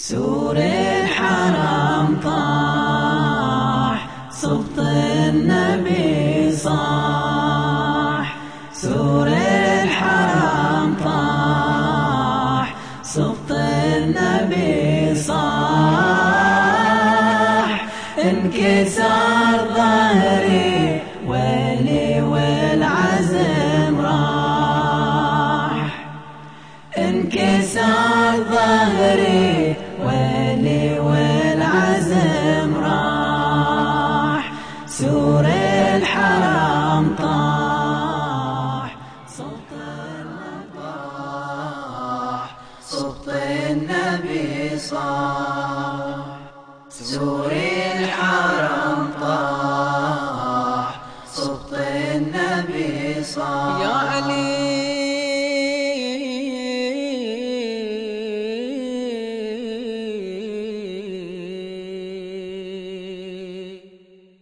سور الحرام طاح صبط النبي صاح. سور الحرام طاح صبط النبي صاح. انكسر ظهري ولي والعزم راح. انكسر ظهري صاح سور الحرام طاح صوت النبي صاح. يا علي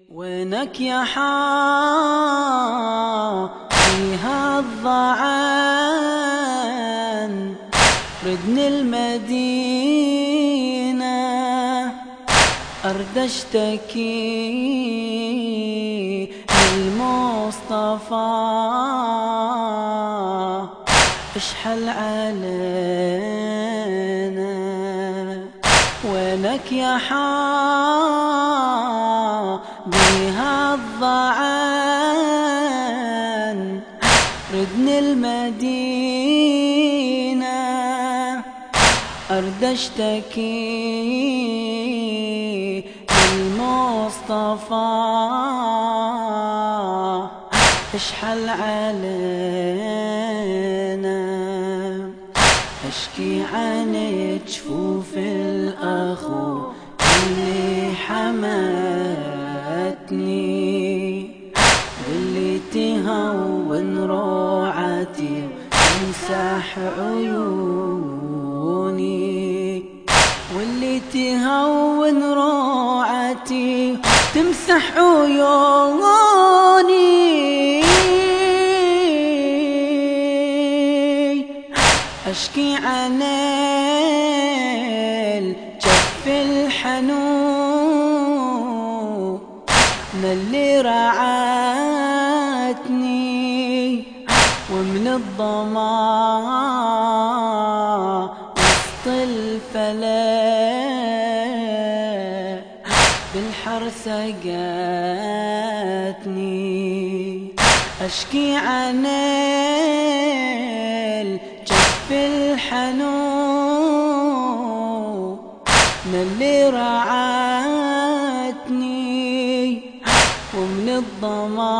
وينك يا فيها الضعان ردني المدينة. أرد أشتكي للمصطفى. اشحل علينا وينك يا بها الضعان. ردني المدينة أرد أشتكي للمصطفى اشحل علينا اشكي عن جفوف الاخو اللي حماتني. واللي تهون روعتي تمسح عيوني. واللي تهون روعتي تمسح عيوني أشكي عن الجف الحنون اللي رعاتني ومن الظما وسط الفلا سقاتني. أشكي عن الجف الحنون من اللي رعاتني. ومن الظما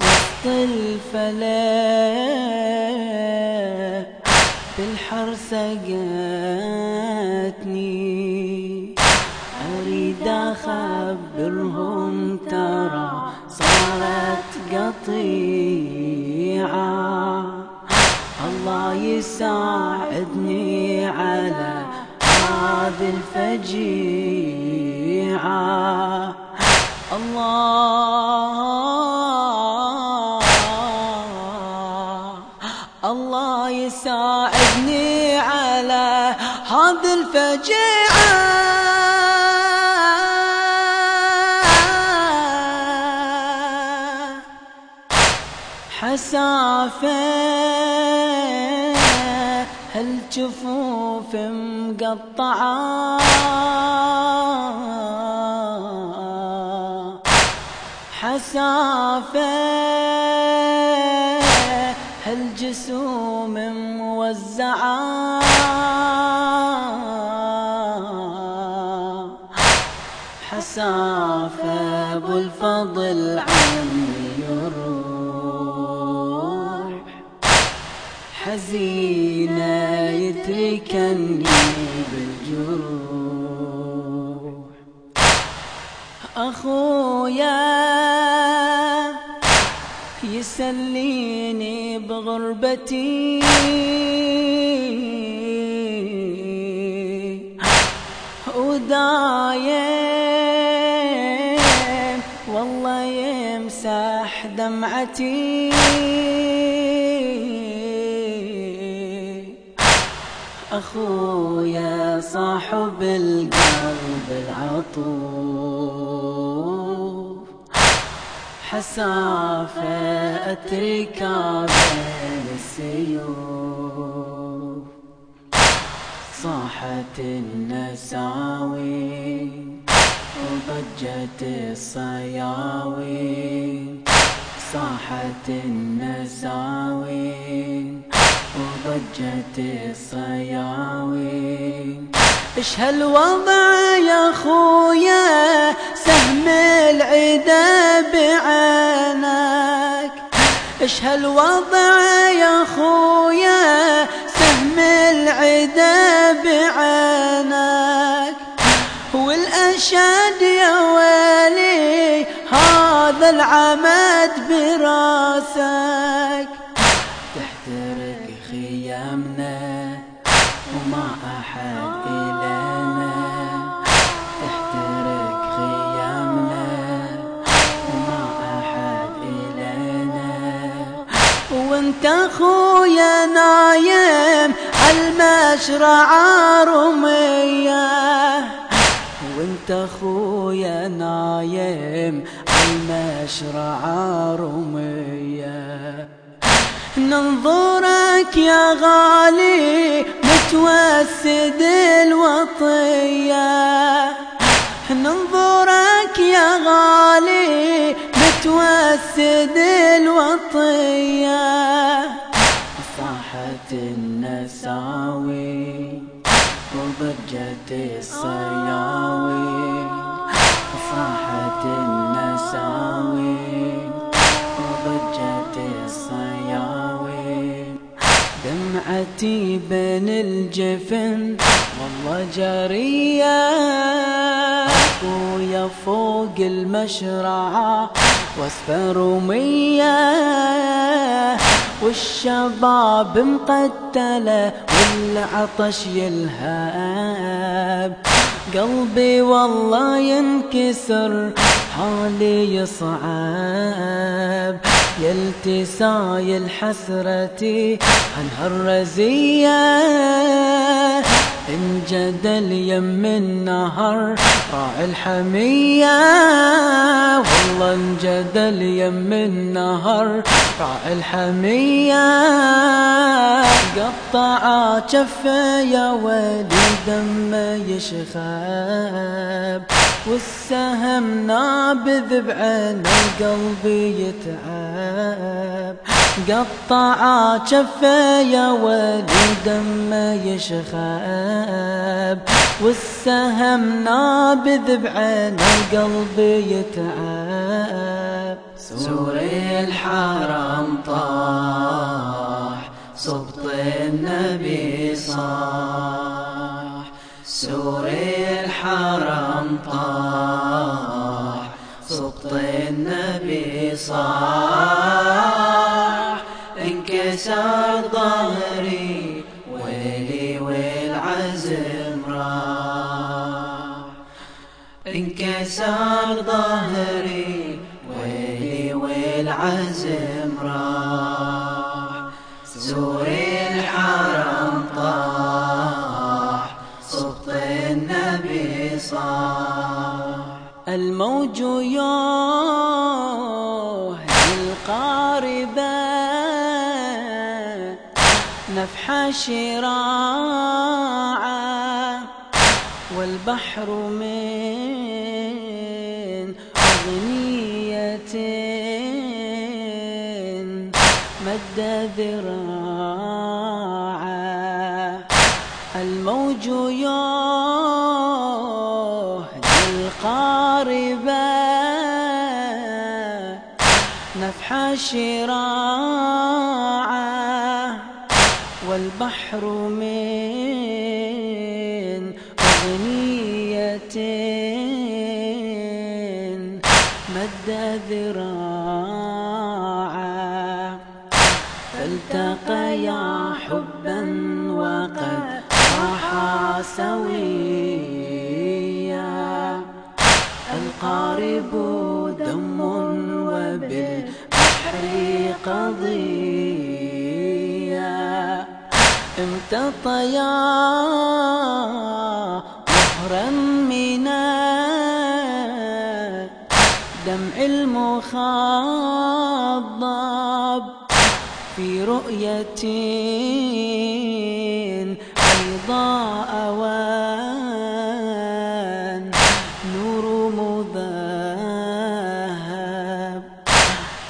وسط الفلا بالحر سقاتني. قطيعة الله يساعدني على هذه الفجيعة. الله الله يساعدني على هذه الفجيعة. حسافة هالجفوف مقطعة؟ حسافة هالجسوم موزعة؟ حسافة ابو الفضل حزينة يتركني بالجروح. أخويا يسليني بغربتي. ودايم والله يمسح دمعتي. أخويا صاحب القلب العطوف. حسافة أتركا بين السيوف. صاحت النساوي وضجت الصياوي. صاحت النساوي وضجت الصياوي. إيش هالوضع يا خويا سهم العدا بعينك إيش هالوضع يا خويا سهم العدا بعينك والاشد يا ويلي هذا العمد براسك. خيامنا وما أحد إلينا. تحترق خيامنا وما أحد إلينا. وأنت أخويا نايم عالمشرع رميه وأنت أخويا نايم عالمشرع رميه ننظرك يا غالي متوسد الوطية. ننظرك يا غالي متوسد الوطية. صاحت النساوي وضجت الصياوي. صاحت النساوي وضجت الصياوي. دمعتي بين الجفن والله جارية ويا فوق المشرعة. واسفة رمية والشباب مقتلة والعطش يلهاب. قلبي والله ينكسر حالي يصعب. يلتساي الحسرة عن هالرزية انجدل يم النهر راعي الحمية. والله انجدل يم النهر راعي الحمية. قطع كفه يا ولي دمه يشخاب. والسهم نابذ بعين القلب يتعب قطع كفه يا ولي دمه يشخاب. والسهم نابذ بعين القلب يتعب سور الحرم طاح صبط النبي صاح. سور الحرم طاح صبط النبي صاح. انكسر ظهري ويلي والعزم راح. انكسر ظهري ويلي والعزم راح. زور الحرم طاح صبط النبي صاح. الموج يهدي نفح شراعة والبحر من أغنية مد ذراعة الموج يهدي القاربة نفح شراعة والبحر من أغنية مد ذراعة فالتقيا حبا وقد راحا سويا. القارب قضية امتطيا ظهرا من دمع المخضب في رؤية بيضاء وان نور مذهب.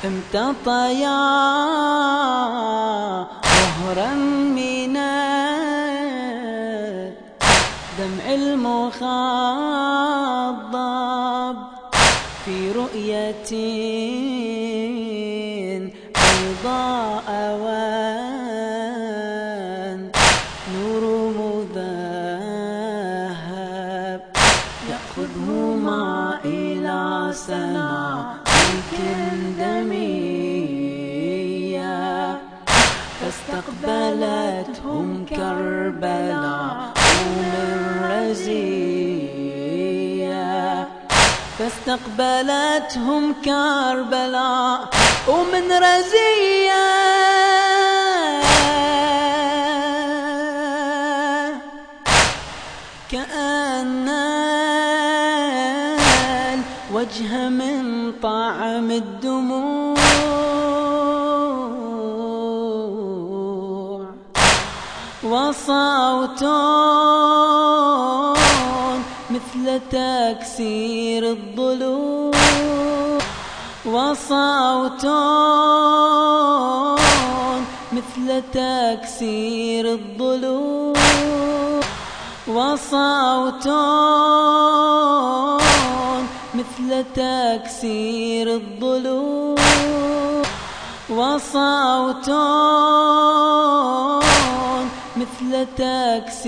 امتطيا دمع المخضب في رؤية فاستقبلتهم كربلاء. ومن رزية كأن الوجه من طعم الدموع. وصوت مثل تكسير الضلوع وصوت مثل تكسير الضلوع وصوت مثل تكسير الضلوع وصوت مثل تكسير